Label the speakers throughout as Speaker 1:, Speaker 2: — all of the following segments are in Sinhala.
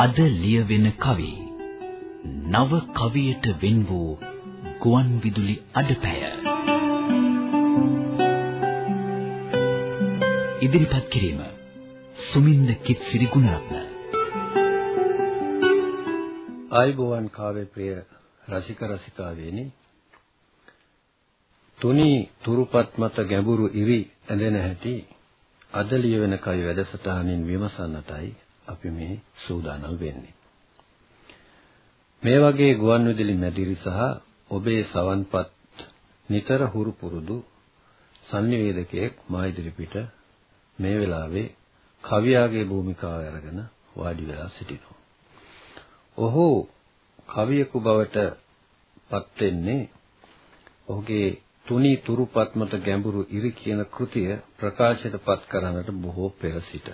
Speaker 1: අද ලියවෙන කවි නව කවියට වෙන් වූ ගුවන් විදුලි අඩපැය. ඉදිරිපත් කිරීම සුමින්ද කිත්සිරි ගුණරත්න.
Speaker 2: ආයිබෝවන් කාව්‍ය ප්‍රිය රසික රසිකාවේනි. තුනි තුරුපත් මත ගැඹුරු ඉරි ඇඳෙන හැටි අද ලියවෙන කවි වැඩසටහනින් විමසන්නටයි අපි මේ සූදානම් වෙන්නේ. මේ වගේ ගුවන් විදුලි මැදිරි සහ ඔබේ සවන්පත් නිතර හුරු පුරුදු සංනිවේදකයෙක් මා ඉදිරිපිට මේ වෙලාවේ කවියාගේ භූමිකාව අරගෙන වාඩි වෙලා සිටිනවා. ඔහු කවියෙකු බවට පත් වෙන්නේ ඔහුගේ තුනී තුරුපත් මත ගැඹුරු ඉරි කියන කෘතිය ප්‍රකාශයට පත් කරන්නට බොහෝ පෙර සිට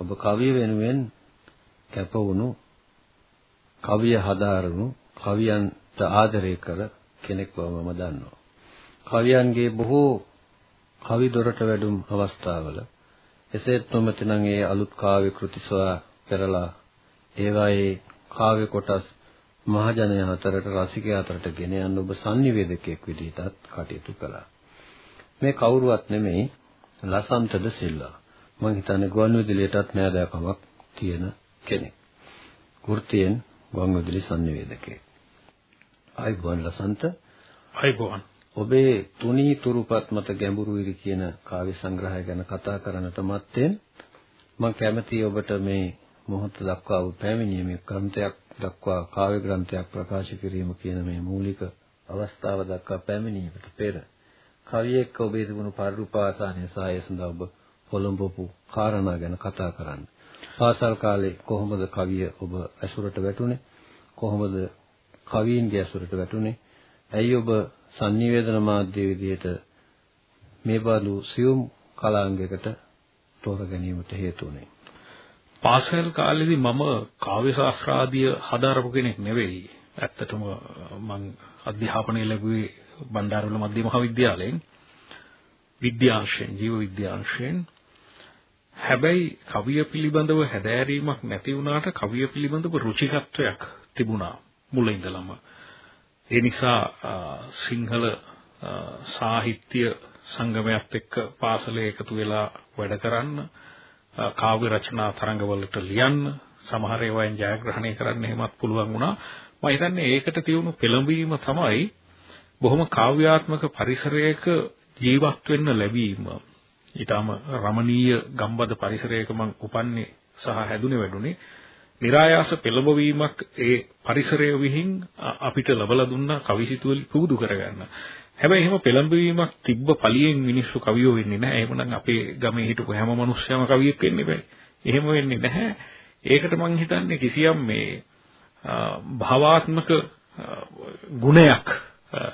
Speaker 2: ඔබ කවිය වෙනුවෙන් කැප වුණු කවිය හදාරනු කවියන්ට ආදරය කර කෙනෙක් බව මම දන්නවා. කවියන්ගේ බොහෝ කවි දොරට වැඩුම් අවස්ථාවල එසේත් නොමැතිනම් ඒ අලුත් කාව්‍ය කෘති සොයා පෙරලා ඒවායේ කාව්‍ය කොටස් මහජනය අතරට රසිකයා අතරට ගෙන යන්න ඔබ sannivedakayak විදිහටත් කටයුතු කළා. මේ කවුරුවත් නෙමෙයි ලසන්තද සිල්වා. මම හිතන්නේ ගුවන්විදුලියටත් නෑදෑකමක් තියෙන කෙනෙක්. වෘත්තියෙන් ගුවන්විදුලි sannivedakayak. ආයිබෝන් ලසන්ත.
Speaker 3: ආයිබෝන්.
Speaker 2: ඔබේ තුනී තුරුපත් මත ගැඹුරු ඉරි කියන කාව්‍ය සංග්‍රහය ගැන කතා කරන්නට මත්තෙන් මම කැමතියි ඔබට මේ මොහොත දක්වා පැමිණීමේ ග්‍රන්ථයක් දක්වා කාව්‍ය ග්‍රන්ථයක් ප්‍රකාශ කිරීම කියන මේ මූලික අවස්ථාව දක්වා පැමිණීමට පෙර කවියෙක් ඔබේ තිබුණු පරිඋපාසානය සහ ඒ සඳහා ඔබ පොළඹවපු කාරණා ගැන කතා කරන්න. පාසල් කාලේ කොහොමද කවිය ඔබ ඇසුරට වැටුනේ? කොහොමද කවීන්ගේ ඇසුරට වැටුනේ? ඇයි ඔබ sannivedana මාධ්‍ය විදියට මේ බඳු සියුම් කලාංගයකට තෝර ගැනීමට හේතු වුනේ?
Speaker 3: පාසල් කාලේදී මම කාව්‍ය ශාස්ත්‍රාදිය හදාරපු කෙනෙක් නෙවෙයි. ඇත්තටම මම අධ්‍යාපනය ලැබුවේ බණ්ඩාරවල මධ්‍ය මහාවිද්‍යාලයෙන් විද්‍යාංශයෙන් ජීව විද්‍යාංශයෙන් හැබැයි කවිය පිළිබඳව හැදෑරීමක් නැති වුණාට කවිය පිළිබඳව රුචිකත්වයක් තිබුණා මුල ඉඳලම. ඒ නිසා සිංහල සාහිත්‍ය සංගමයක් එක්ක පාසලේ එකතු වෙලා වැඩ කරන්න කාව්‍ය රචනා තරඟවලට ලියන්න සමහර ඒවායින් ජයග්‍රහණය කරන්න එහෙමත් පුළුවන් වුණා. මම හිතන්නේ ඒකට තියුණු පෙළඹවීම තමයි බොහොම කාව්‍යාත්මක පරිසරයක ජීවත් වෙන්න ලැබීම. ඊටම රමණීය ගම්බද පරිසරයක මම උපන්නේ සහ හැදුනේ වැඩුණේ. નિરાයාස පෙළඹවීමක් ඒ පරිසරය විහිං අපිට ලබලා දුන්නා කවිසිතුවල පුරුදු කරගන්න. හැබැයි එහෙම පෙළඹවීමක් තිබ්බ පළියෙන් මිනිස්සු කවියෝ වෙන්නේ නැහැ. එහෙමනම් අපේ ගමේ හිටපු හැම මිනිස්සයම කවියෙක් වෙන්න බෑ. එහෙම වෙන්නේ නැහැ. ඒකට මම හිතන්නේ කිසියම් මේ භාවාත්මක ගුණයක්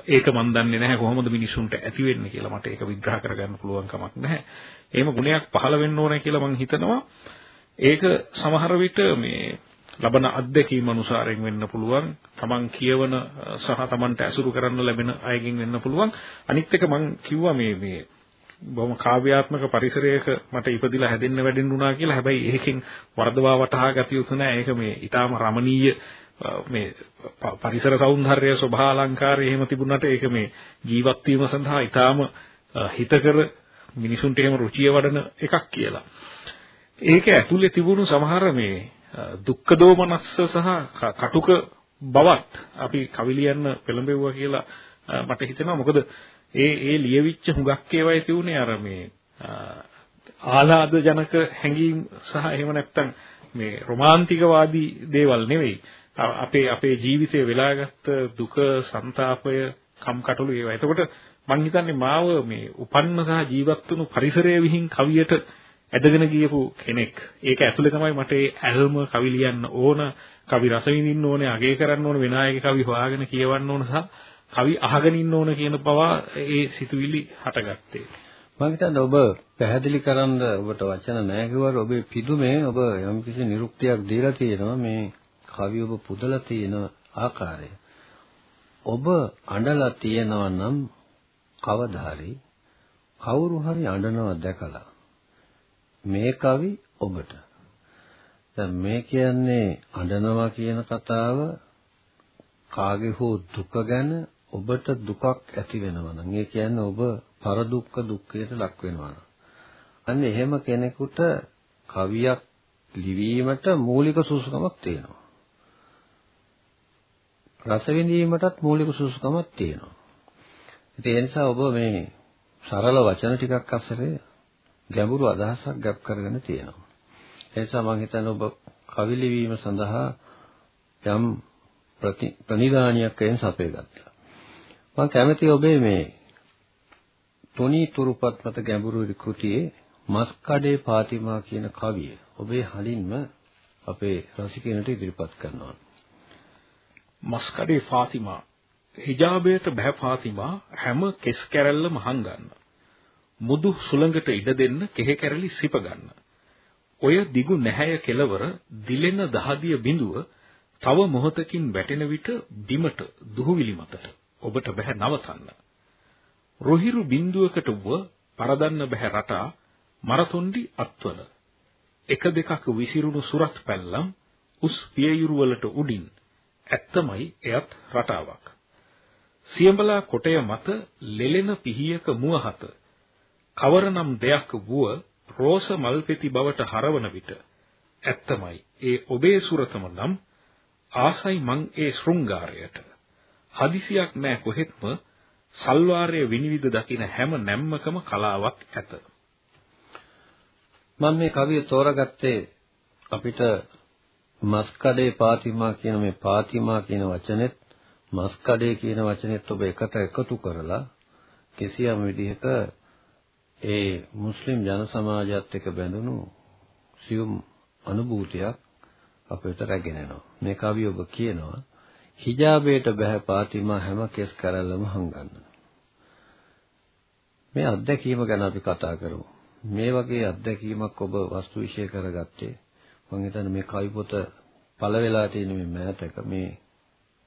Speaker 3: ඒක මන් දන්නේ නැහැ කොහොමද මිනිසුන්ට ඇති වෙන්නේ කියලා මට ඒක විග්‍රහ කරගන්න පුළුවන් කමක් නැහැ. එහෙම ගුණයක් පහළ වෙන්න ඕනේ කියලා මම හිතනවා. ඒක සමහර විට මේ ලබන අත්දැකීම අනුසාරයෙන් වෙන්න පුළුවන්. Taman කියවන සහ Tamanට ඇසුරු කරන්න ලැබෙන අයගෙන් වෙන්න පුළුවන්. අනිත් එක මම කිව්වා මේ මේ බොහොම කාව්‍යාත්මක පරිසරයක මට ඉපදිලා හැදෙන්න වැඩෙන්න උනා කියලා. හැබැයි ඒකෙන් වර්ධවා වටහා ගත යුතු නෑ. ඒක මේ ඊටාම රමණීය මේ පරිසර సౌందර්යය ස්වභාලංකාරය එහෙම තිබුණාට ඒක මේ ජීවත් වීම සඳහා ඊටාම හිතකර මිනිසුන්ට එහෙම රුචිය වඩන එකක් කියලා. ඒක ඇතුලේ තිබුණු සමහර මේ දුක්ඛ දෝමනස්ස සහ කටුක බවත් අපි කවි ලියන්න පෙළඹෙව්වා කියලා මට හිතෙනවා මොකද ඒ ඒ ලියවිච්ච හුඟක් ඒවායේ තියුනේ අර මේ ආහ්ලාද ජනක හැඟීම් සහ එහෙම නැත්නම් මේ රොමාන්ටිකවාදී දේවල් නෙවෙයි අපේ අපේ ජීවිතේ වෙලාගත්ත දුක ਸੰతాපය කම්කටොළු ඒවා. එතකොට මං හිතන්නේ මාව මේ උපන්න සහ ජීවත් වුණු පරිසරය විහිං කවියට ඇදගෙන ගියපු කෙනෙක්. ඒක ඇතුලේ තමයි මට ඒ ඇල්ම කවි ලියන්න ඕන, කවි රස විඳින්න ඕනේ, අගය කරන්න ඕන, විනායක කවි හොයාගෙන කියවන්න ඕන සහ කවි අහගෙන ඉන්න ඕන කියන පවා ඒ සිතුවිලි හටගත්තේ.
Speaker 2: මම හිතන්නේ ඔබ පැහැදිලි කරන්න ඔබට වචන නැහැ කිව්වට ඔබේ පිදුමේ ඔබ යම්කිසි නිරුක්තියක් දීලා තියෙනවා මේ කවි ඔබ පුදලා තියෙන ආකාරය. ඔබ අඬලා තියෙනවා නම් කවදා හරි කවුරු හරි අඬනවා දැකලා මේ කවි ඔබට. දැන් මේ කියන්නේ අඬනවා කියන කතාව කාගේ හෝ දුක ගැන ඔබට දුකක් ඇති වෙනවා නම් ඒ කියන්නේ ඔබ පරදුක්ඛ දුක්ඛයට ලක් වෙනවා නම් අන්න එහෙම කෙනෙකුට කවියක් ලිවීමට මූලික සුසුකමක් තියෙනවා රස විඳීමටත් මූලික සුසුකමක් තියෙනවා ඉතින් ඒ නිසා ඔබ මේ සරල වචන ටිකක් අස්සරේ ගැඹුරු අදහසක් ගැප් කරගෙන තියෙනවා ඒ නිසා මම හිතන්නේ ඔබ කවි ලිවීම සඳහා යම් ප්‍රනිධානියක් එයින් සපේ ගත්තා. මම කැමති ඔබේ මේ තොනි තුරුපත් මත ගැඹුරු කෘතියේ මස්කඩේ පාතිමා කියන කවිය ඔබේ හලින්ම අපේ රසිකයන්ට ඉදිරිපත් කරනවා.
Speaker 3: මස්කඩේ ෆාතිමා හිජාබයට බෑ ෆාතිමා හැම කෙස් කැරැල්ලම හංගන්න. මුදු සුළඟට ඉඩ දෙන්න කෙහෙ කැරලි සිප ගන්න. ඔය දිගු නැහැය කෙලවර දිලෙන දහදිය බිඳුව තව මොහොතකින් වැටෙන විට බිමට දුහුවිලි මතට ඔබට බෑ නවතන්න. රොහිරු බිඳුවකට වුව පරදන්න බෑ රටා මරතොණ්ඩි අත්වල. එක දෙකක් විසිරුණු සුරත් පැල්ලම් උස් පියයුරු වලට උඩින් ඇත්තමයි එයත් රටාවක්. සියඹලා කොටය මත ලෙලෙන පිහියක මුවහත කවරනම් දෙයක් වුව රෝස මල්පෙති බවට හරවන විට ඇත්තමයි ඒ ඔබේ සුරතම නම් ආසයි මං ඒ ශෘංගාරයට හදිසියක් නෑ කොහෙත්ම සල්වාරයේ විනිවිද දකින හැම නැම්මකම කලාවක් ඇත
Speaker 2: මම මේ කවිය තෝරගත්තේ අපිට මස්කඩේ පාතිමා කියන මේ පාතිමා කියන වචනේත් මස්කඩේ කියන වචනේත් ඔබ එකට එකතු කරලා කිසියම් විදිහක ඒ මුස්ලිම් ජන සමාජයත් එක්ක බැඳුණු සියුම් අනුභූතියක් අපිට රැගෙන එනවා. මේ කවිය ඔබ කියනවා හිජාබයට බැහැ පාතිමා හැම කෙස් කරල්ලම හංගන්න. මේ අත්දැකීම ගැන අපි කතා කරමු. මේ වගේ අත්දැකීමක් ඔබ වස්තු විශ්ය කරගත්තේ මම හිතන්නේ මේ කවි පොත පළ වෙලා තියෙන මේ මෑතක මේ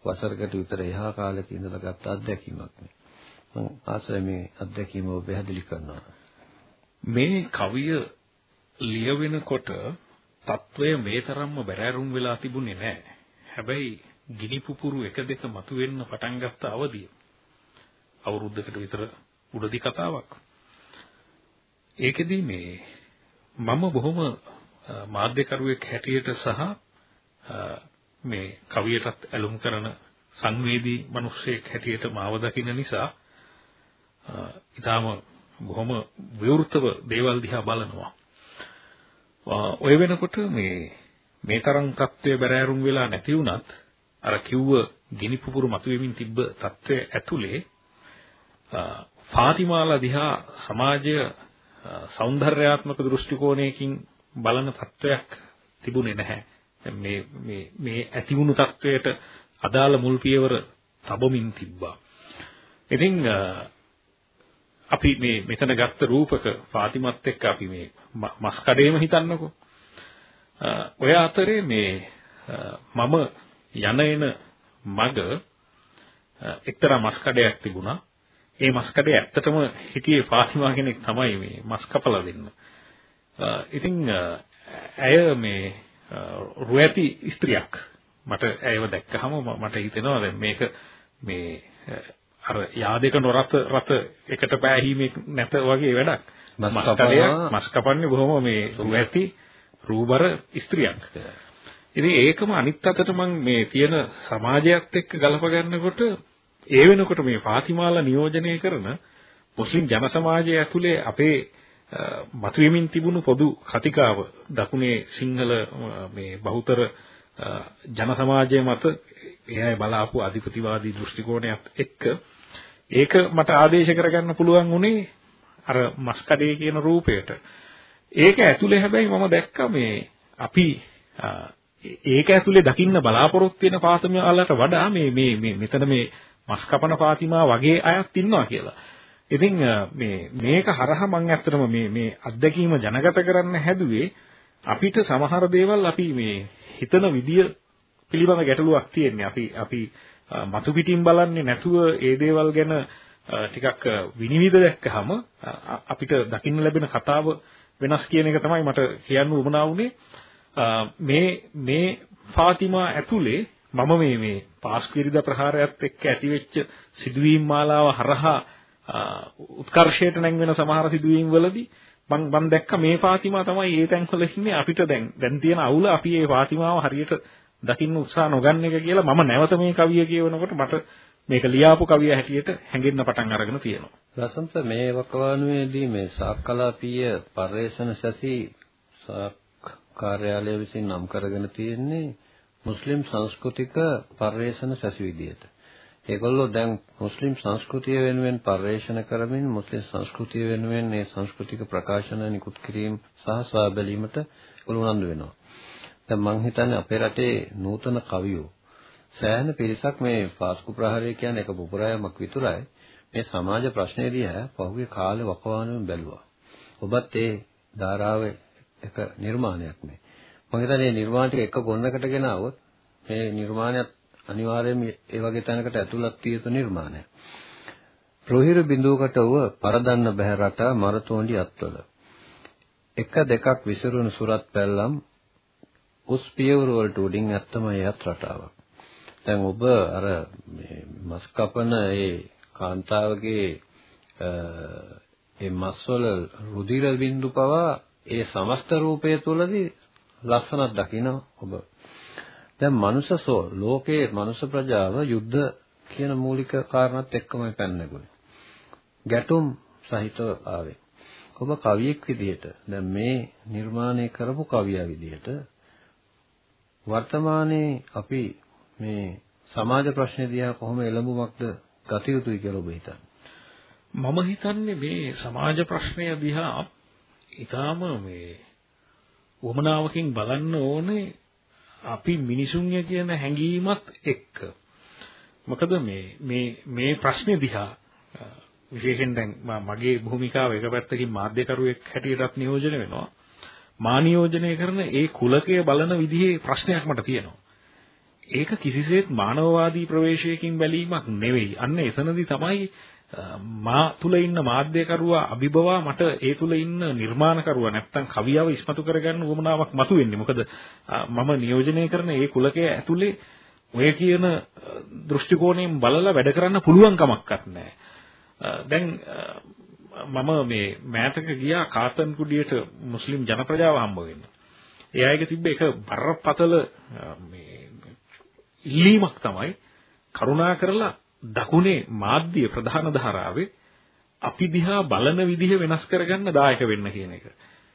Speaker 2: වසරකට විතර එහා කාලෙක ඉඳලා ගත්ත අත්දැකීමක් නේ. මම ආසයි මේ අත්දැකීම ඔබ පැහැදිලි කරනවා.
Speaker 3: මේ කවිය ලියවෙනකොට తත්වය මේ තරම්ම බැරෑරුම් වෙලා තිබුණේ නැහැ. හැබැයි ගිනි පුපුරු එක දෙක මතුවෙන්න පටන් ගත්ත අවදිය. අවුරුද්දකට විතර උඩදි කතාවක්. ඒකෙදි මේ මම බොහොම මාධ්‍යකරුවෙක් හැටියට සහ මේ කවියටත් ඇලුම් කරන සංවේදී මිනිසෙක් හැටියට මාව දකින්න නිසා ඊටාම බොහොම විවෘතව දේවල් දිහා බලනවා. ඔය වෙනකොට මේ මේ තරම් තත්ත්වය බැරෑරුම් වෙලා නැති වුණත් අර කිව්ව ගිනි පුපුරු මතුවෙමින් තිබ්බ තත්ත්වය ඇතුලේ ෆාතිමාලා දිහා සමාජය సౌందర్యාත්මක දෘෂ්ටි කෝණයකින් බලන තත්වයක් තිබුණේ නැහැ. මේ මේ මේ ඇති වුණු තත්වයට අදාළ මුල් පියවර තබමින් තිබ්බා. ඉතින් අපි මේ මෙතන ගත්ත රූපක ෆාතිමත් එක්ක අපි මේ මස් කඩේම හිතන්නකෝ. ඔය අතරේ මේ මම යන එන මග එක්තරා මස් කඩයක් තිබුණා. ඒ මස් කඩේ ඇත්තටම හිටියේ ෆාතිමා කෙනෙක් තමයි මේ මස් කපලා දෙන්න. ඉතින් ඇය මේ රුවැති ස්ත්‍රියක්. මට ඇයව දැක්කහම මට හිතෙනවා දැන් මේක මේ අර යාදේක නොරත රත එකට පෑහීමේ නැත වගේ වැඩක්. මස් කපන්නේ බොහොම මේ රුවැති රූබර ස්ත්‍රියක්. ඉතින් ඒකම අනිත් අතට මම මේ තියෙන සමාජයත් එක්ක ගලප ගන්නකොට ඒ වෙනකොට මේ ෆාතිමාලා නියෝජනය කරන මුස්ලිම් ජන සමාජය ඇතුලේ අපේ මතුවෙමින් තිබුණු පොදු කතිකාව දකුණේ සිංහල මේ බහුතර ජන සමාජය මත එයයි බලාපු අධිපතිවාදී දෘෂ්ටි කෝණයත් එක්ක ඒක මට ආදේශ කරගන්න පුළුවන් උනේ අර මස්කඩේ කියන රූපයට. ඒක ඇතුලේ හැබැයි මම දැක්කා මේ අපි ඒක ඇතුලේ දකින්න බලාපොරොත්තු වෙන පාතමියාලට වඩා මේ මේ මේ මෙතන මේ මස් කපන පාතිමා වගේ අයත් ඉන්නවා කියලා. ඉතින් මේ මේක හරහා මම ඇත්තටම මේ මේ අත්දැකීම ජනගත කරන්න හැදුවේ අපිට සමහර දේවල් අපි මේ හිතන විදිය පිළිබඳ ගැටලුවක් තියෙන්නේ. අපි අපි මතු පිටින් බලන්නේ නැතුව ඒ දේවල් ගැන ටිකක් විනිවිද දැක්කහම අපිට දකින්න ලැබෙන කතාව වෙනස් කියන එක තමයි මට කියන්න උවමනා වුනේ. මේ මේ ෆාතිමා ඇතුලේ මම මේ මේ පාස්කුවිරිදා ප්‍රහාරයත් එක්ක ඇතිවෙච්ච සිදුවීම් මාලාව හරහා උත්කර්ෂයට නැංවෙන සමහර සිදුවීම් වලදී මම මම දැක්ක මේ ෆාතිමා තමයි ඒ තැන්වල ඉන්නේ අපිට දැන් දැන් තියෙන අවුල අපි මේ ෆාතිමාව හරියට දකින්න උත්සාහ නොගන්න එක කියලා මම නැවත මේ කවිය කියවනකොට මට මේක ලියාපු කවිය හැටියට හැඟෙන්න පටන් අරගෙන තියෙනවා.
Speaker 2: රසන්ත මේ වකවානුවේදී මේ සාක්කලාපීය පරිවේෂණ සැසි සාක් කාර්යාලය විසින් නම් කරගෙන තියෙන්නේ මුස්ලිම් සංස්කෘතික පරිවේෂණ සැසි විදියට. ඒගොල්ලෝ දැන් මුස්ලිම් සංස්කෘතිය වෙනුවෙන් පරිවේෂණ කරමින් මුස්ලිම් සංස්කෘතිය වෙනුවෙන් මේ සංස්කෘතික ප්‍රකාශන නිකුත් කිරීම සහ සොයා බැලීමට ඒගොල්ලෝ උනන්දු වෙනවා. දැන් මං හිතන්නේ අපේ රටේ නූතන කවියෝ සෑහෙන පිරිසක් මේ පාස්කු ප්‍රහාරය කියන්නේ එක පුපුරායමක් විතරයි. මේ සමාජ ප්‍රශ්නේ දිහා පහුගිය කාලේ වකවානුවෙන් බැලුවා. ඔබත් ඒ ධාරාවේ එක නිර්මාණයක් මේ. මම හිතන්නේ මේ නිර්මාණ ටික එක ගොන්නකට ගෙනාවොත් මේ නිර්මාණයත් අනිවාර්යයෙන්ම ඒ වගේ තැනකට ඇතුළත් විය යුතු නිර්මාණයක්. ප්‍රොහිර බිඳුවකට වූ පරදන්න බෑ රටා මරතෝන්ඩි අත්වල. එක දෙකක් විසිරුණු සුරත් පැල්ලම් උස් පියවර වලට උඩින් ඇත්තමයි යත් රටාවක්. දැන් ඔබ අර මේ මස් කපන ඒ කාන්තාවගේ ඒ මස්වල රුධිර බිඳු පවා ඒ සමස්ත රූපය තුළදී ලස්සනක් දකින්න ඔබ. දැන් මනුෂසෝ ලෝකයේ මනුෂ ප්‍රජාව යුද්ධ කියන මූලික කාරණාත් එක්කමයි පැනනගුනේ. ගැටුම් සහිතව ආවේ. ඔබ කවියෙක් විදිහට දැන් මේ නිර්මාණය කරපු කවියා විදිහට වර්තමානයේ අපි මේ සමාජ ප්‍රශ්න දිහා කොහොම එළඹුමක්ද ගත යුතුයි කියලා ඔබ හිතන්නේ?
Speaker 3: මම හිතන්නේ මේ සමාජ ප්‍රශ්නය දිහා ඊටාම මේ වමනාවකින් බලන්න ඕනේ අපි මිනිසුන්ය කියන හැඟීමත් එක්ක. මොකද මේ මේ මේ ප්‍රශ්නේ දිහා විශේෂයෙන් දැන් මගේ භූමිකාව එක පැත්තකින් මාධ්‍යකරුවෙක් හැටියටත් නියෝජනය වෙනවා. මා නියෝජනය කරන ඒ කුලකය බලන විදිහේ ප්‍රශ්නයක් මට තියෙනවා. ඒක කිසිසේත් මානවවාදී ප්‍රවේශයකින් බැලීමක් නෙවෙයි. අන්න එතනදී තමයි මා තුල ඉන්න මාධ්‍යකරුවා අභිබවා මට ඒ තුල ඉන්න නිර්මාණකරුවා නැත්තම් කවියව ඉස්මතු කරගන්න උවමනාවක් මතුවෙන්නේ. මොකද මම නියෝජනය කරන ඒ කුලකයේ ඇතුලේ ඔය කියන දෘෂ්ටි කෝණයෙන් බලලා වැඩ කරන්න පුළුවන් කමක්වත් නැහැ. දැන් මම මේ මෑතක ගියා කාතන් කුඩියට මුස්ලිම් ජනප්‍රජාව හම්බ වෙන්න. ඒ අයගේ තිබ්බ එක බරපතල මේ ඉල්ලීමක් තමයි කරුණා කරලා දකුණේ මාධ්‍ය ප්‍රධාන ධාරාවේ අපි දිහා බලන විදිහ වෙනස් කරගන්න දායක වෙන්න කියන එක.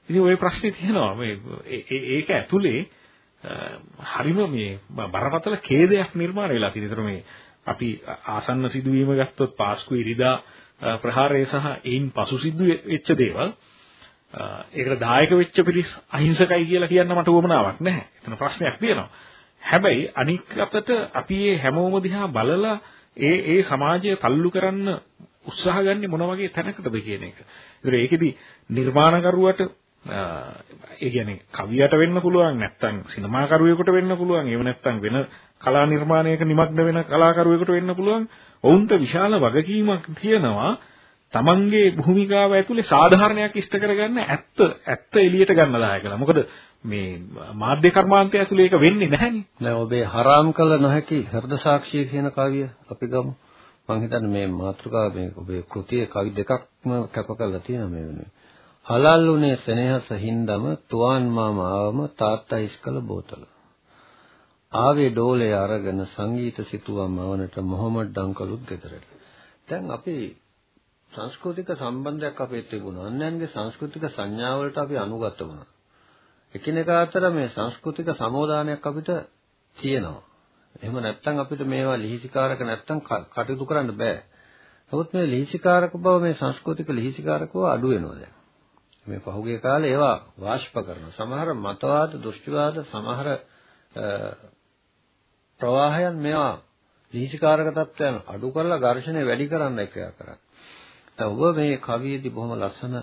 Speaker 3: ඉතින් ওই ප්‍රශ්නේ තියෙනවා මේ ඒක ඇතුලේ හරිම මේ බරපතල ඛේදයක් නිර්මාණය වෙලා තියෙන. ඒතර මේ අපි ආසන්න සිදුවීම ගත්තොත් පාස්කු ඉරිදා ප්‍රහාරය සහ ඒන් පසු සිදු වෙච්ච දේවල් ඒකට දායක වෙච්ච පිරිස් අහිංසකයි කියලා කියන්න මට උවමනාවක් නැහැ. එතන ප්‍රශ්නයක් තියෙනවා. හැබැයි අනික් අතට අපි මේ හැමෝම දිහා බලලා ඒ ඒ සමාජය තල්ලු කරන්න උත්සාහ ගන්නේ මොන වගේ තැනකටද කියන එක. ඒතර ඒකෙදි නිර්මාණකරුවට ඒ කියන්නේ කවියට වෙන්න පුළුවන් නැත්නම් සිනමාකරුවෙකුට වෙන්න පුළුවන් එහෙම නැත්නම් වෙන කලා නිර්මාණයක නිමග්න වෙන කලාකරුවෙකුට වෙන්න පුළුවන් ඔවුන්ට විශාල වගකීමක් තියෙනවා තමන්ගේ භූමිකාව ඇතුලේ සාධාරණයක් ඉෂ්ට කරගන්න ඇත්ත ඇත්ත එළියට ගන්න දායකලා. මොකද මේ මාධ්‍ය කර්මාන්තය ඇතුලේ ඒක වෙන්නේ නැහැනේ.
Speaker 2: දැන් ඔබේ හරාම් කළ නොහැකි හෘද සාක්ෂිය කියන කවිය අපි ගමු. මම හිතන්නේ මේ මාතෘකාව මේ ඔබේ කෘතියේ කවි දෙකක්ම කැප කරලා තියෙනවා මේ වෙනුවෙන්. හලල්ුනේ සෙනෙහස හින්දම තුවාන් මාම ආවම තාත්තා ඉස්කල බෝතල. ආවේ ඩෝලේ අරගෙන සංගීත සිතුවම් අවනට මොහමඩ් අංකලුත් ගෙදරට. දැන් අපි සංස්කෘතික සම්බන්ධයක් අපේ තිබුණා. අන්‍යයන්ගේ සංස්කෘතික සංඥාවලට අපි අනුගත වුණා. එකිනෙකා අතර මේ සංස්කෘතික සමෝදානයක් අපිට තියෙනවා. එහෙම නැත්නම් අපිට මේවා ලිහිසිකාරක නැත්නම් කටයුතු කරන්න බෑ. නමුත් මේ ලිහිසිකාරක බව මේ සංස්කෘතික ලිහිසිකාරක බව අඩු වෙනවා දැන්. මේ පහුගිය කාලේ ඒවා වාෂ්ප කරනවා. සමහර මතවාද, දෘෂ්ටිවාද, සමහර ප්‍රවාහයන් මේවා ලිහිසිකාරක තත්ත්වයන් අඩු කරලා ඝර්ෂණය වැඩි කරන්න එකයා කරන්නේ. ඔබ මේ කවියේදී බොහොම ලස්සන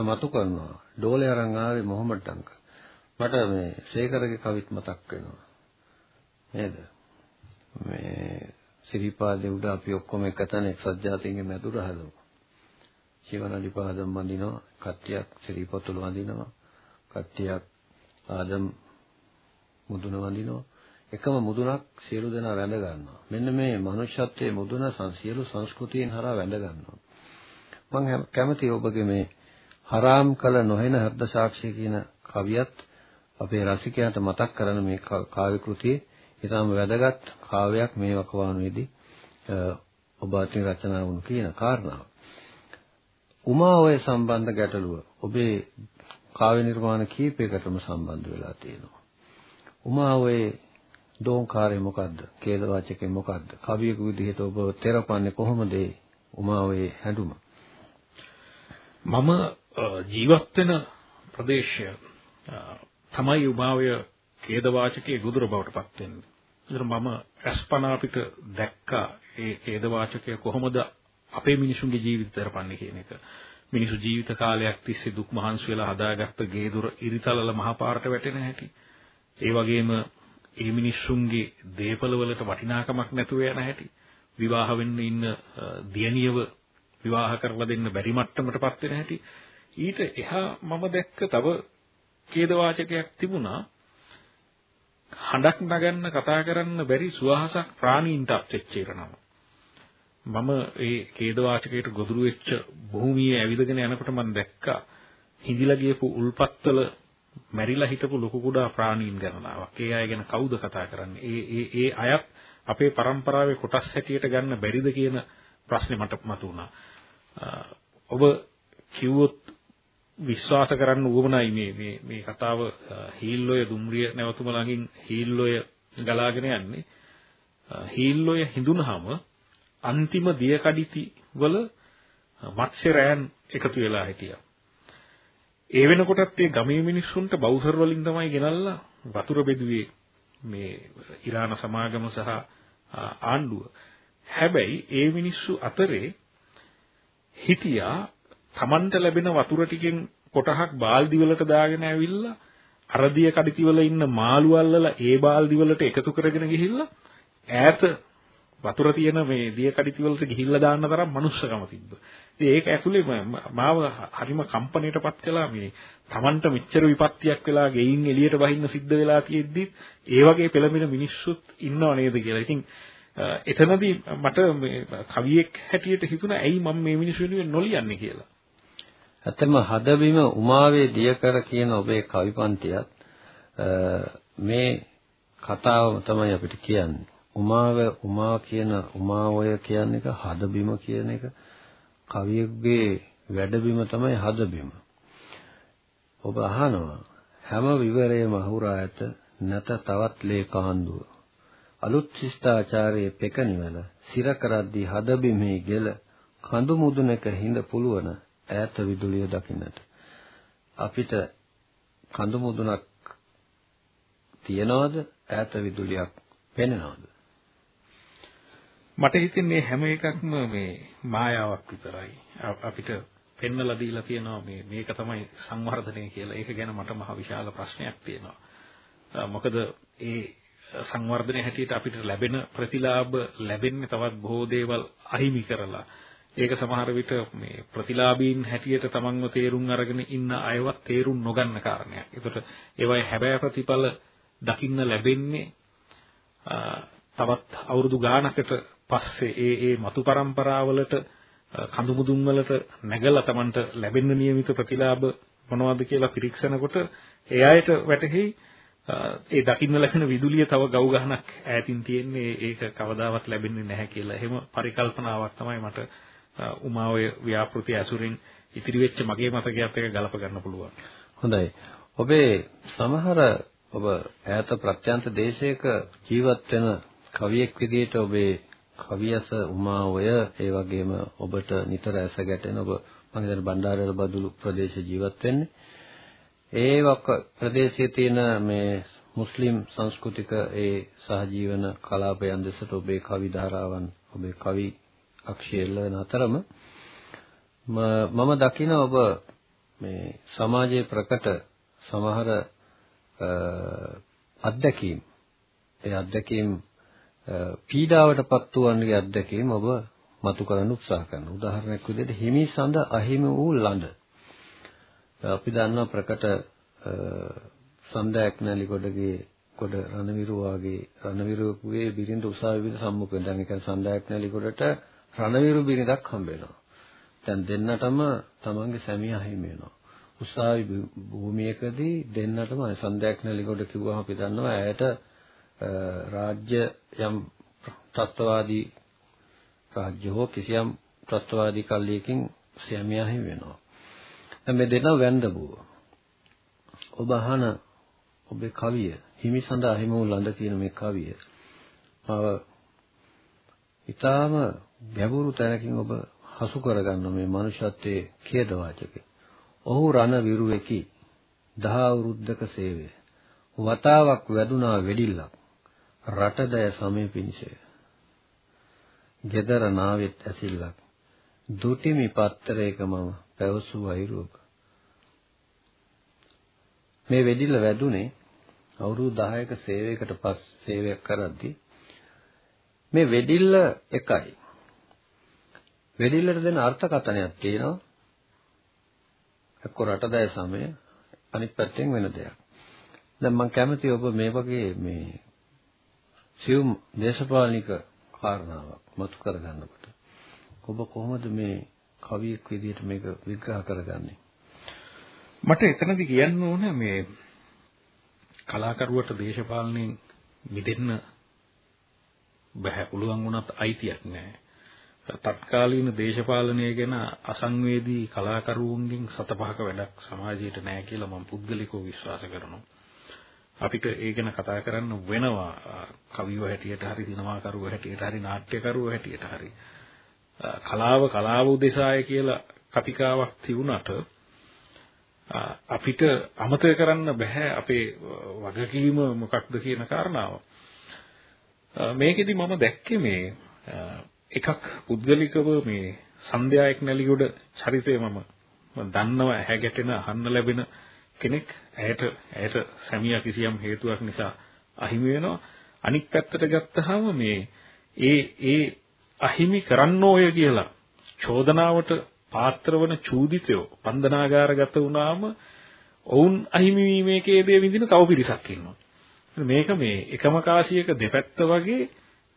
Speaker 2: මතු කරනවා. ඩෝලේ අරන් ආවේ මොහමඩ් අංක. මට මේ සේකරගේ කවිත් මතක් වෙනවා. නේද? මේ සිරිපාදේ උඩ අපි ඔක්කොම එකතන එක්සත් ජාතීන්ගේ මැදුර හදමු. ශිවනලි පාදම් වඳිනවා, කට්ටියක් සිරිපතුල වඳිනවා, කට්ටියක් ආදම් මුදුන වඳිනවා. එකම මුදුනක් සියලු දෙනා වැඳ ගන්නවා. මෙන්න මේ මනුෂ්‍යත්වයේ මුදුන සියලු සංස්කෘතියන් හරහා වැඳ ගන්නවා. මම කැමති ඔබගේ මේ හරාම් කළ නොහෙන හෘද සාක්ෂි කියන කවියත් අපේ රසිකයන්ට මතක් කරන මේ කාව්‍ය කෘතියේ ඊටම වැදගත් කාව්‍යයක් මේ වකවානුවේදී ඔබ අතින් රචනා වුණු කියන කාරණාව. උමා ඔය සම්බන්ධ ගැටලුව ඔබේ කාව්‍ය නිර්මාණ කීපයකටම සම්බන්ධ වෙලා තියෙනවා. උමා ඔය දෝංකාරය මොකද්ද? කේද වාචකේ මොකද්ද? කවියෙකු විදිහට ඔබ තෙරපන්නේ කොහොමද උමා ඔය හැඬුම?
Speaker 3: මම ජීවත් වෙන ප්‍රදේශය තමයි උමාවය ඛේද වාචකයේ ගුදුර බවට පත් වෙන්නේ. ඒතර මම අස්පනා පිට දැක්කා ඒ ඛේද වාචකය කොහොමද අපේ මිනිසුන්ගේ ජීවිත දරපන්නේ කියන එක. මිනිසු ජීවිත කාලයක් තිස්සේ දුක් මහන්සි වෙලා හදාගත්ත ගේ දොර ඉරිතලල මහපාරට වැටෙන හැටි. ඒ වගේම ඒ මිනිස්සුන්ගේ දේපල වලට වටිනාකමක් නැතුව යන හැටි. විවාහ වෙන්න ඉන්න දියණියව විවාහ කරලා දෙන්න බැරි මට්ටමටපත් වෙන හැටි. ඊට එහා මම දැක්ක තව ඛේදවාචකයක් තිබුණා හඬක් නගන්න කතා කරන්න බැරි සුවහසක් ප්‍රාණීන්ටත් එච්චේරනවා මම ඒ ඛේදවාචකයට ගොදුරු වෙච්ච භූමියේ ඇවිදගෙන යනකොට මම දැක්කා හිඳිලා ගියපු උල්පත්වල මැරිලා හිටපු ලොකු කුඩා ප්‍රාණීන් ගණනාවක්. ඒ අය ගැන කවුද කතා කරන්නේ? ඒ ඒ ඒ අයත් අපේ પરම්පරාවේ කොටස් හැටියට ගන්න බැරිද කියන ප්‍රශ්නේ මට මතුවුණා. ඔබ කිව්වොත් විශ්වාස කරන්න උවමනයි මේ මේ මේ කතාව හීල්ලොය දුම්රිය නැවතුම ළඟින් හීල්ලොය ගලාගෙන යන්නේ හීල්ලොය හිඳුනහම අන්තිම දියකඩිති වල මත්ස්‍ය රෑන් එකතු වෙලා හිටියා ඒ වෙනකොටත් මේ ගමේ මිනිස්සුන්ට බවුසර් වලින් තමයි ගෙනල්ලා වතුර බෙදුවේ මේ ඉරාන සමාගම සහ ආණ්ඩුව. හැබැයි ඒ මිනිස්සු අතරේ හිටියා Tamanට ලැබෙන වතුර ටිකෙන් කොටහක් බාල්දි වලට දාගෙන ඇවිල්ලා අරදිය කඩිති වල ඉන්න මාළු අල්ලලා ඒ බාල්දි වලට එකතු කරගෙන ගිහිල්ලා ඈත වතුර තියෙන මේ දිය කඩිති වලට ගිහිල්ලා දාන්න තරම් මනුස්සකම තිබ්බ. ඉතින් ඒක ඇතුලේ මාව හරිම කම්පණයටපත් කළා මේ Tamanට මෙච්චර විපත්තියක් වෙලා ගෙයින් එළියට බහින්න සිද්ධ වෙලා තියෙද්දි ඒ වගේ පෙළඹෙන මිනිස්සුත් ඉන්නව නේද කියලා. ඉතින් එතනදී මට මේ කවියෙක් හැටියට හිතුණා ඇයි මම මේ මිනිස්සු වෙනුවෙන් නොලියන්නේ කියලා.
Speaker 2: ඇත්තම හදබිම උමාවේ දියකර කියන ඔබේ කවි පන්තියත් මේ කතාවම තමයි අපිට කියන්නේ. උමාව උමා කියන උමාවය කියන එක හදබිම කියන එක කවියෙකුගේ වැඩබිම තමයි හදබිම. ඔබ අහනවා හැම විවරයේම අහුරා ඇත නැත තවත් ලේකාන්දුව. අලුත් ශිෂ්ටාචාරයේ පෙකණිවල සිර කරද්දී හදබිමේ ගෙල කඳු මුදුනක හිඳ පුළුවන් ඈත විදුලිය දකින්නට අපිට කඳු මුදුනක් තියනවද ඈත විදුලියක් පෙනෙනවද
Speaker 3: මට හිතෙන්නේ හැම එකක්ම මේ මායාවක් විතරයි අපිට පෙන්වලා දීලා තියෙනවා මේ මේක තමයි සංවර්ධනය කියලා. ඒක ගැන මට මහ විශාල ප්‍රශ්නයක් තියෙනවා. මොකද ඒ සංවර්ධනය හැටියට අපිට ලැබෙන ප්‍රතිලාභ ලැබෙන්නේ තවත් බොහෝ දේවල් අහිමි කරලා. ඒක සමහර විට මේ ප්‍රතිලාභීන් හැටියට තමන්ව තේරුම් අරගෙන ඉන්න අයවත් තේරුම් නොගන්න කාරණයක්. ඒකට ඒවයි හැබෑ ප්‍රතිඵල දකින්න ලැබෙන්නේ තවත් අවුරුදු ගාණකට පස්සේ ඒ ඒ මතු પરම්පරාවලට කඳු මුදුන් වලට නැගලා Tamanට ලැබෙන්න නියමිත ප්‍රතිලාභ මොනවද කියලා පිරික්සනකොට ඒ අයට වැටහෙයි ඒ දකින්න ලැබෙන විදුලිය තව ගව් ගහනක් ඈතින් තියෙන්නේ ඒක කවදාවත් ලැබෙන්නේ නැහැ කියලා. එහෙම පරිකල්පනාවක් තමයි මට උමාවේ ව්‍යාපෘති ඇසුරින් ඉතිරි වෙච්ච මගේ මතකයත් එක්ක ගලප ගන්න පුළුවන්.
Speaker 2: හොඳයි. ඔබේ සමහර ඔබ ඈත ප්‍රත්‍යන්ත දේශයක ජීවත් වෙන කවියෙක් විදිහට ඔබේ කවියස උමාවය ඒ වගේම ඔබට නිතර ඇස ගැටෙන ඔබ මම හිතන්නේ බණ්ඩාරවල බදුළු ප්‍රදේශ ජීවත් වෙන්නේ. ඒ වක ප්‍රදේශයේ තියෙන මේ මුස්ලිම් සංස්කෘතික ඒ සහජීවන කලාපයන් දෙසට ඔබේ කවි ධාරාවන් ඔබේ කවි අක්ෂයල වෙන අතරම මම දකින ඔබ මේ සමාජයේ ප්‍රකට සමහර අත්දැකීම් ඒ අත්දැකීම් පීඩාවටපත් වූවන්ගේ අත්දැකීම් ඔබ මතු කරන්න උත්සාහ කරනවා. උදාහරණයක් විදිහට හිමි සඳ අහිමි වූ ළඳ. අපි දන්නා ප්‍රකට සඳයක් නැලි කොටගේ කොට රණවිරු වාගේ රණවිරුවේ බිරිඳ උසාවි බිරිඳ සම්මුඛ වෙන. දැන් ඒ කියන්නේ සඳයක් නැලි කොටට රණවිරු බිරිඳක් හම්බ වෙනවා. දැන් දෙන්නටම තමන්ගේ සැමියා හිමි වෙනවා. උසාවි භූමියකදී දෙන්නටම සඳයක් නැලි කොට කිව්වම අපි දන්නවා ඇයට රාජ්‍ය යම් තත්ත්වවාදී රාජ්‍ය හෝ කිසියම් තත්ත්වවාදී කල්ලියකින් සැමියා හිමි වෙනවා. දැන් මේ දෙන්න වැන්දබුව. ඔබ අහන ඔබේ කවිය හිමි සඳහා හිම වූ ලඳ කියන මේ කවිය මම ඊටාම ගැඹුරු තැනකින් ඔබ හසු කරගන්න මේ මනුෂ්‍යත්වයේ ඛේද වාචකේ. ඔහු රණ විරුවෙකි දහ අවුරුද්දක සේවය. වතාවක් වැදුනා වෙඩිල්ලක් රටදය සමය පිණිසය. ගෙදර නාවෙත් ඇසිල්ලක්. දුටිමි පත්තරයක මම පැවසූ අයිරුවක. මේ වෙඩිල්ල වැදුනේ අවුරුදු 10ක සේවයකට පස් සේවයක් කරද්දී මේ වෙඩිල්ල එකයි. වෙඩිල්ලට දෙන අර්ථකථනයක් තියෙනවා. එක්ක රටදය සමය අනිත් පැත්තෙන් වෙන දෙයක්. දැන් මම කැමතියි ඔබ මේ වගේ මේ සියුම් දේශපාලනික කාරණාවක් මතු කරගන්නකොට ඔබ කොහොමද මේ කවියෙක් විදිහට මේක විග්‍රහ කරගන්නේ
Speaker 3: මට එතනදි කියන්න ඕන මේ කලාකරුවට දේශපාලනයෙන් මිදෙන්න බෑ පුළුවන් වුණත් අයිතියක් නැහැ. තත්කාලීන දේශපාලනය ගැන අසංවේදී කලාකරුවන්ගෙන් සත පහක වැඩක් සමාජයට නැහැ කියලා මම පුද්ගලිකව විශ්වාස කරනවා. අපිට ඒ ගැන කතා කරන්න වෙනවා කවියෝ හැටියට හරි සිනමාකරුවෝ හැටියට හරි නාට්‍යකරුවෝ හැටියට හරි කලාව කලාව උදෙසාය කියලා කතිකාවක් තිබුණාට අපිට අමතක කරන්න බෑ අපේ වගකීම මොකක්ද කියන කාරණාව. මේකෙදි මම දැක්කේ මේ එකක් පුද්ගලිකව මේ සන්ධ්‍යායක් නැලිගොඩ චරිතය මම දන්නව ඇහැ ගැටෙන අහන්න ලැබෙන කෙනෙක් ඇයට ඇයට සැමියා කිසියම් හේතුවක් නිසා අහිමි වෙනවා අනික් පැත්තට ගත්තාම මේ ඒ ඒ අහිමි කරන්න ඕය කියලා චෝදනාවට පාත්‍රවන චූදිතයෝ බන්ධනාගාරගත වුණාම ඔවුන් අහිමි වීමේ කේදේ විඳින තව පිරිසක් ඉන්නවා. මේක මේ එකම කාසියක දෙපැත්ත වගේ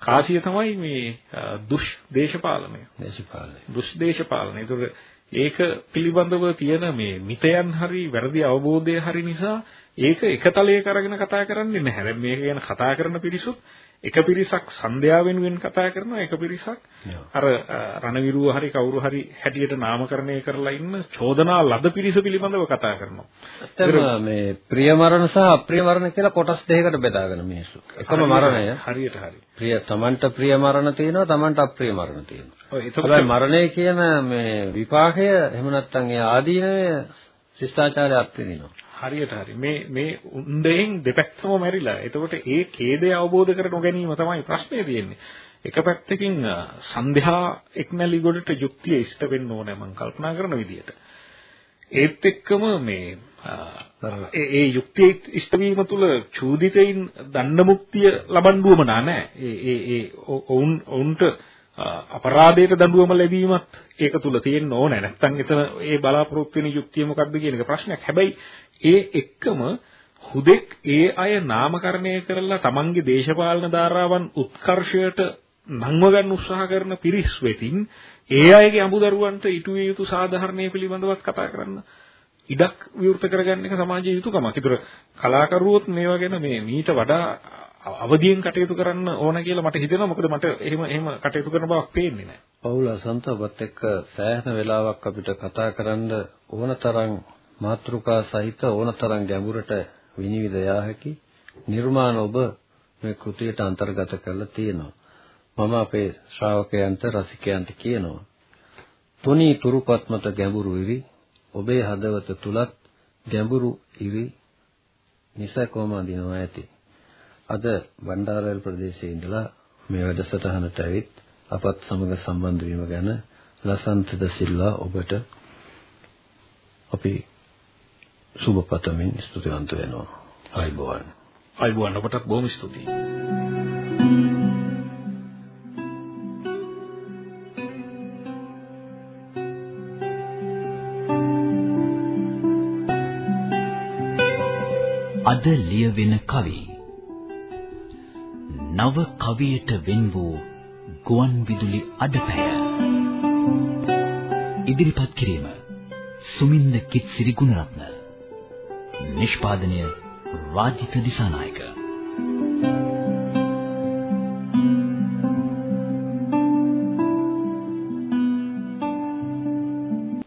Speaker 3: කාසිය තමයි මේ දුෂ් දේශපාලනය.
Speaker 2: දේශපාලනය.
Speaker 3: දුෂ් දේශපාලනය. ඒක පිළිබඳව තියෙන මේ මිතයන් හරි වැරදි අවබෝධය හරි නිසා ඒක එකතලයක අරගෙන කතා කරන්නේ නැහැ. දැන් මේක ගැන කතා කරන පිරිසුත් එක පිරිසක් සන්ධ්‍යා වෙනුවෙන් කතා කරනවා එක පිරිසක් අර රණවිරුව හරි කවුරු හරි හැටියට නාමකරණය කරලා ඉන්න චෝදනා ලද පිරිස පිළිබඳව කතා කරනවා.
Speaker 2: ඇත්තම මේ ප්‍රිය මරණ සහ අප්‍රිය මරණ කියලා කොටස් දෙකකට බෙදාගෙන මිනිස්සු. එකම මරණය
Speaker 3: හරියට හරි.
Speaker 2: ප්‍රිය තමන්ට ප්‍රිය මරණ තියෙනවා තමන්ට අප්‍රිය මරණ තියෙනවා. ඔව් ඒක මරණය කියන මේ විපාකය එහෙම නැත්නම් ඒ ආදීනවය ශිෂ්ටාචාරය අත්විඳිනවා.
Speaker 3: හරියට හරි. මේ මේ උන්දෙන් දෙපැත්තම මැරිලා. එතකොට ඒ ඛේදය අවබෝධ කර නොගැනීම තමයි ප්‍රශ්නේ තියෙන්නේ. එක පැත්තකින් සන්ධ්‍යා එක්නැලි ගොඩට යුක්තිය ඉෂ්ට වෙන්න ඕනේ මම කල්පනා කරන විදිහට. ඒත් එක්කම මේ ඒ යුක්තිය ඉෂ්ට වීම තුළ චූදිතයින් දණ්ඩ මුක්තිය ලබන්න උවමනා නැහැ. ඒ ඒ ඒ ඔවුන් ඔවුන්ට අපරාධයට දඬුවම ලැබීමත් ඒක තුල තියෙන්න ඕනේ. නැත්නම් එතන ඒ බලාපොරොත්තු වෙන යුක්තිය මොකක්ද කියන එක ප්‍රශ්නයක්. හැබැයි ඒ එක්කම හුදෙක් ඒ අය නාමකරණය කරලා තමන්ගේ දේශපාලන ධාරාවන් උත්කර්ෂයට නංව ගන්න උත්සාහ කරන පිරිස් වෙතින් ඒ අයගේ අමුදරුවන්ට ඉටු විය යුතු සාධාරණයේ පිළිබඳවත් කතා කරන්න ඉඩක් විවෘත කරගන්න එක සමාජයේ යුතුයකමක්. ඒතර කලාකරුවොත් මේවා ගැන මේ මීට වඩා අවදියෙන් කටයුතු කරන්න ඕන කියලා මට හිතෙනවා. මොකද මට එහෙම එහෙම කටයුතු කරන බවක් පේන්නේ නැහැ.
Speaker 2: පවුල අසන්තවත් එක්ක සෑහෙන වෙලාවක් අපිට කතා කරන්න ඕනතරම් මාත්‍රිකා සහිත ඕනතරම් ගැඹුරට විනිවිද යා හැකි නිර්මාණ ඔබ මේ කෘතියට අන්තර්ගත කරලා තියෙනවා. මම අපේ ශ්‍රාවකයන්ට රසිකයන්ට කියනවා. තුනී තුරුපත් මත ගැඹුරු ඉරි ඔබේ හදවත තුලත් ගැඹුරු ඉරි නිසකවම අඳිනවා ඇති. අද බණ්ඩාරවැල් ප්‍රදේශයේ ඉඳලා මේ වැඩසටහනට ඇවිත් අපත් සමග සම්බන්ධ වීම ගැන ලසන්ත ද සිල්වා ඔබට අපි සුබ පතමින් ස්තුතිවන්ත වෙනවා. ආයිබෝවන්.
Speaker 3: ආයිබෝවන් ඔබටත් බොහොම ස්තුතියි.
Speaker 1: අද ලියවෙන කවි නව කවියට වෙන් වූ ගුවන් විදුලි අඩපැය ඉදිරිපත් කිරීම සුමින්ද කිත්සිරි ගුණරත්න නිෂ්පාදනය රාජිත දිසානායක.